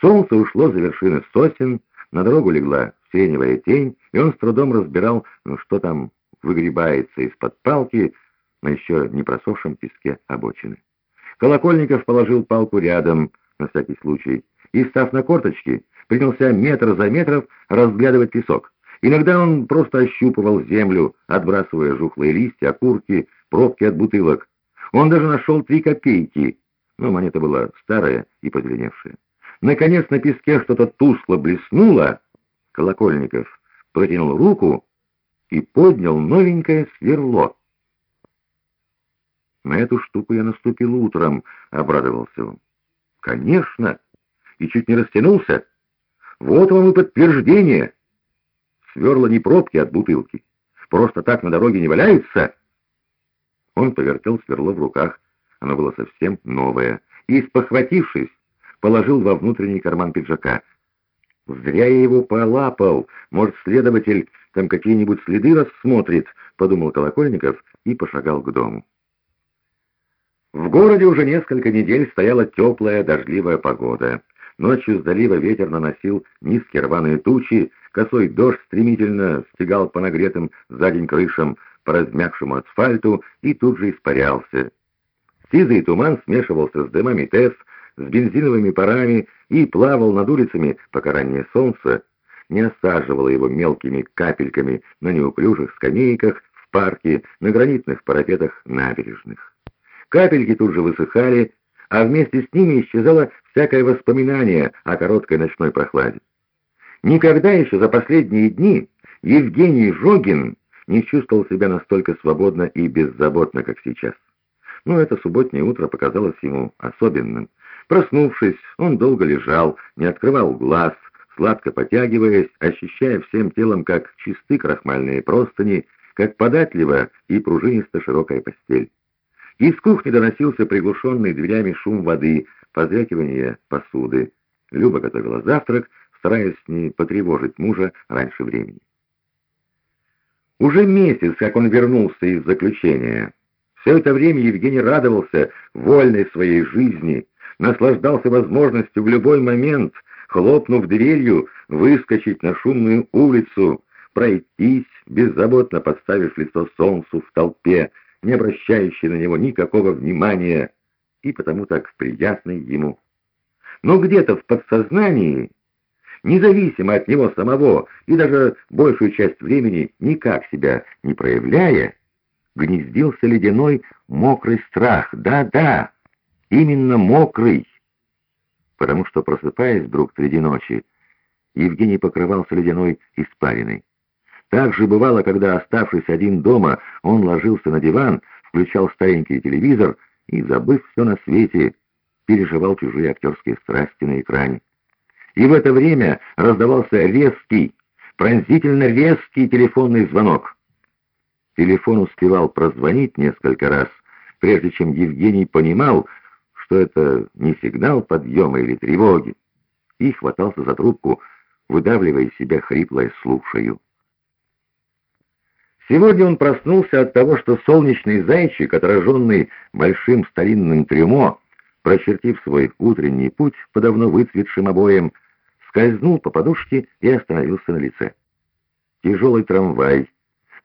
Солнце ушло за вершины сосен, на дорогу легла сиреневая тень, и он с трудом разбирал, ну, что там выгребается из-под палки на еще не просохшем песке обочины. Колокольников положил палку рядом, на всякий случай, и, став на корточки, принялся метр за метров разглядывать песок. Иногда он просто ощупывал землю, отбрасывая жухлые листья, окурки, пробки от бутылок. Он даже нашел три копейки, но монета была старая и позеленевшая. Наконец на песке что-то тускло блеснуло. Колокольников протянул руку и поднял новенькое сверло. «На эту штуку я наступил утром», — обрадовался он. «Конечно!» И чуть не растянулся. «Вот вам и подтверждение!» Сверла не пробки от бутылки. Просто так на дороге не валяется. Он повертел сверло в руках. Оно было совсем новое. И, спохватившись, положил во внутренний карман пиджака. «Зря я его полапал. Может, следователь там какие-нибудь следы рассмотрит», — подумал Колокольников и пошагал к дому. В городе уже несколько недель стояла теплая дождливая погода. Ночью с залива ветер наносил низкие рваные тучи, косой дождь стремительно стегал по нагретым за день крышам, по размягшему асфальту и тут же испарялся. Сизый туман смешивался с дымами ТЭС, с бензиновыми парами и плавал над улицами, пока раннее солнце не осаживало его мелкими капельками на неуклюжих скамейках в парке, на гранитных парапетах набережных. Капельки тут же высыхали, а вместе с ними исчезало всякое воспоминание о короткой ночной прохладе. Никогда еще за последние дни Евгений Жогин не чувствовал себя настолько свободно и беззаботно, как сейчас. Но это субботнее утро показалось ему особенным. Проснувшись, он долго лежал, не открывал глаз, сладко потягиваясь, ощущая всем телом, как чисты крахмальные простыни, как податливо и пружинисто широкая постель. Из кухни доносился приглушенный дверями шум воды, позвякивание посуды. Люба готовила завтрак, стараясь не потревожить мужа раньше времени. Уже месяц, как он вернулся из заключения. Все это время Евгений радовался вольной своей жизни, наслаждался возможностью в любой момент, хлопнув дверью, выскочить на шумную улицу, пройтись, беззаботно подставив лицо солнцу в толпе, не обращающий на него никакого внимания, и потому так приятный ему. Но где-то в подсознании, независимо от него самого и даже большую часть времени никак себя не проявляя, гнездился ледяной мокрый страх. Да-да, именно мокрый. Потому что, просыпаясь вдруг среди ночи, Евгений покрывался ледяной испариной. Так же бывало, когда, оставшись один дома, он ложился на диван, включал старенький телевизор и, забыв все на свете, переживал чужие актерские страсти на экране. И в это время раздавался резкий, пронзительно резкий телефонный звонок. Телефон успевал прозвонить несколько раз, прежде чем Евгений понимал, что это не сигнал подъема или тревоги, и хватался за трубку, выдавливая из себя хриплое «слушаю». Сегодня он проснулся от того, что солнечный зайчик, отраженный большим старинным трюмо, прочертив свой утренний путь по давно выцветшим обоям, скользнул по подушке и остановился на лице. Тяжелый трамвай,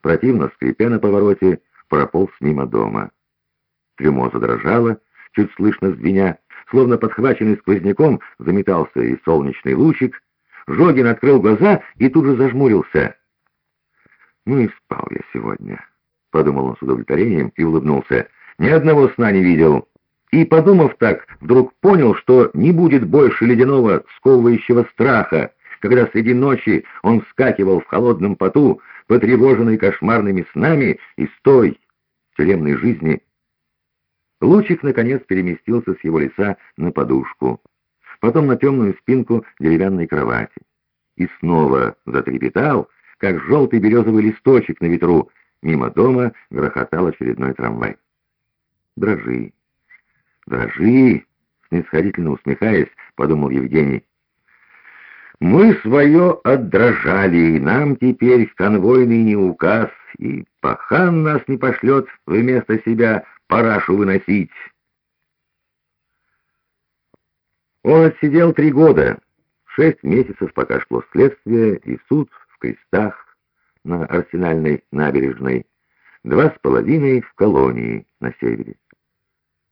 противно скрипя на повороте, прополз мимо дома. Трюмо задрожало, чуть слышно звеня, словно подхваченный сквозняком, заметался и солнечный лучик. Жогин открыл глаза и тут же зажмурился — «Ну и спал я сегодня», — подумал он с удовлетворением и улыбнулся. «Ни одного сна не видел». И, подумав так, вдруг понял, что не будет больше ледяного сковывающего страха, когда среди ночи он вскакивал в холодном поту, потревоженный кошмарными снами из той тюремной жизни. Лучик, наконец, переместился с его лица на подушку, потом на темную спинку деревянной кровати. И снова затрепетал, как желтый березовый листочек на ветру. Мимо дома грохотал очередной трамвай. «Дрожи, дрожи!» Снисходительно усмехаясь, подумал Евгений. «Мы свое отдрожали, и нам теперь конвойный не указ, и пахан нас не пошлет вместо себя парашу выносить». Он отсидел три года, Шесть месяцев пока шло следствие и суд в крестах на Арсенальной набережной, два с половиной в колонии на севере.